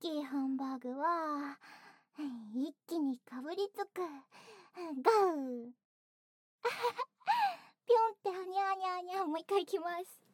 きいハンバーグは 一気にかぶりつく。ガウぴょんってはにゃーにゃーにゃーもう一回いきます。